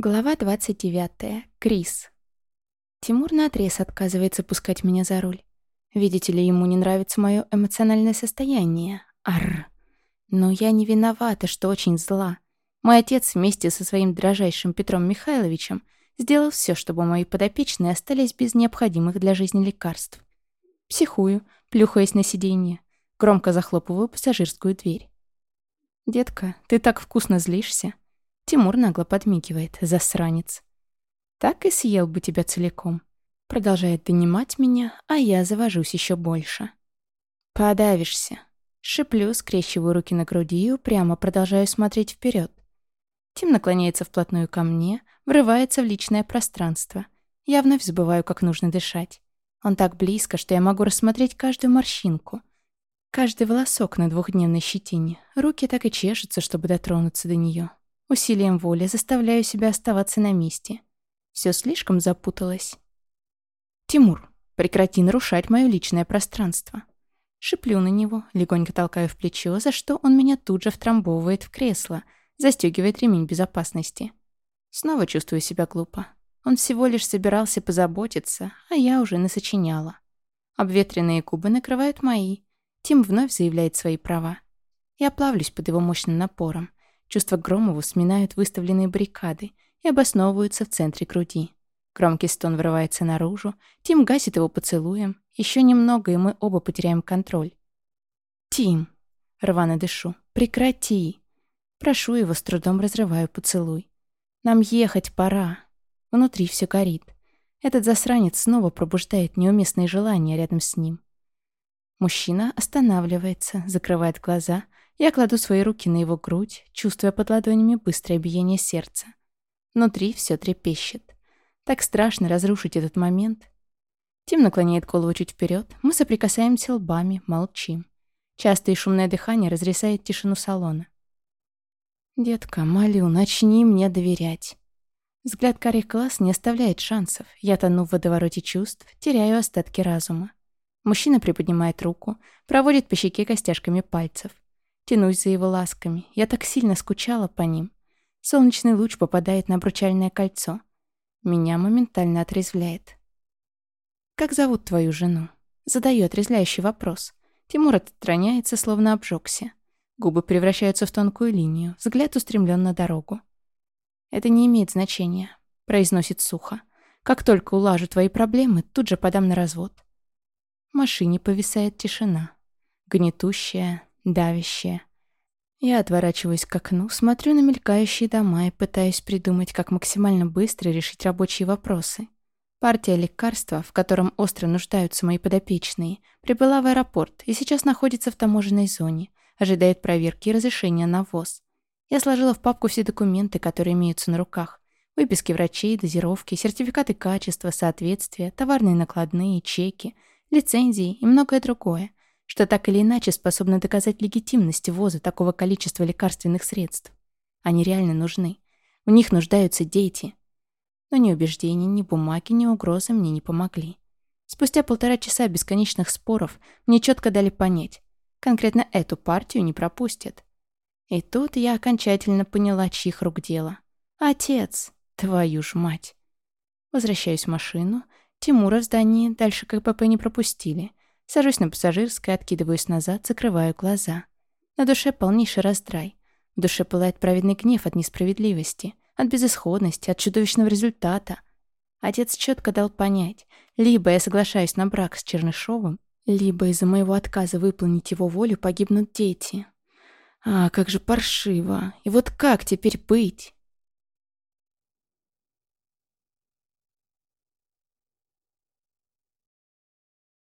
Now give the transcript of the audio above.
Глава 29. Крис. Тимур наотрез отказывается пускать меня за руль. Видите ли, ему не нравится мое эмоциональное состояние. Арр. Но я не виновата, что очень зла. Мой отец вместе со своим дрожайшим Петром Михайловичем сделал все, чтобы мои подопечные остались без необходимых для жизни лекарств. Психую, плюхаясь на сиденье. Громко захлопываю пассажирскую дверь. «Детка, ты так вкусно злишься», Тимур нагло подмигивает, засранец. «Так и съел бы тебя целиком». Продолжает донимать меня, а я завожусь еще больше. «Подавишься». Шиплю, скрещиваю руки на груди и упрямо продолжаю смотреть вперед. Тим наклоняется вплотную ко мне, врывается в личное пространство. Я вновь забываю, как нужно дышать. Он так близко, что я могу рассмотреть каждую морщинку. Каждый волосок на двухдневной щетине. Руки так и чешутся, чтобы дотронуться до нее. Усилием воли заставляю себя оставаться на месте. Все слишком запуталось. «Тимур, прекрати нарушать мое личное пространство». Шиплю на него, легонько толкаю в плечо, за что он меня тут же втрамбовывает в кресло, застегивает ремень безопасности. Снова чувствую себя глупо. Он всего лишь собирался позаботиться, а я уже насочиняла. Обветренные губы накрывают мои. Тим вновь заявляет свои права. Я плавлюсь под его мощным напором. Чувства Громову сминают выставленные баррикады и обосновываются в центре груди. Громкий стон врывается наружу, Тим гасит его поцелуем. Еще немного, и мы оба потеряем контроль. «Тим!» — рвано дышу. «Прекрати!» Прошу его, с трудом разрываю поцелуй. «Нам ехать пора!» Внутри все горит. Этот засранец снова пробуждает неуместные желания рядом с ним. Мужчина останавливается, закрывает глаза — я кладу свои руки на его грудь, чувствуя под ладонями быстрое биение сердца. Внутри все трепещет. Так страшно разрушить этот момент. Тим наклоняет голову чуть вперед. Мы соприкасаемся лбами, молчим. Частое шумное дыхание разрезает тишину салона. «Детка, молю, начни мне доверять». Взгляд карих глаз не оставляет шансов. Я тону в водовороте чувств, теряю остатки разума. Мужчина приподнимает руку, проводит по щеке костяшками пальцев. Тянусь за его ласками. Я так сильно скучала по ним. Солнечный луч попадает на обручальное кольцо. Меня моментально отрезвляет. «Как зовут твою жену?» Задаю отрезвляющий вопрос. Тимур отстраняется, словно обжегся. Губы превращаются в тонкую линию, взгляд устремлен на дорогу. «Это не имеет значения», — произносит сухо. «Как только улажу твои проблемы, тут же подам на развод». В машине повисает тишина. Гнетущая, давящее. Я отворачиваюсь к окну, смотрю на мелькающие дома и пытаюсь придумать, как максимально быстро решить рабочие вопросы. Партия лекарства, в котором остро нуждаются мои подопечные, прибыла в аэропорт и сейчас находится в таможенной зоне, ожидает проверки и разрешения на ввоз. Я сложила в папку все документы, которые имеются на руках. Выписки врачей, дозировки, сертификаты качества, соответствия, товарные накладные, чеки, лицензии и многое другое что так или иначе способно доказать легитимность ввоза такого количества лекарственных средств. Они реально нужны. В них нуждаются дети. Но ни убеждения, ни бумаги, ни угрозы мне не помогли. Спустя полтора часа бесконечных споров мне четко дали понять, конкретно эту партию не пропустят. И тут я окончательно поняла, чьих рук дело. Отец, твою ж мать. Возвращаюсь в машину. Тимура в здании дальше КПП не пропустили. Сажусь на пассажирское, откидываюсь назад, закрываю глаза. На душе полнейший раздрай. В душе пылает праведный гнев от несправедливости, от безысходности, от чудовищного результата. Отец четко дал понять, либо я соглашаюсь на брак с Чернышовым, либо из-за моего отказа выполнить его волю погибнут дети. А, как же паршиво. И вот как теперь быть?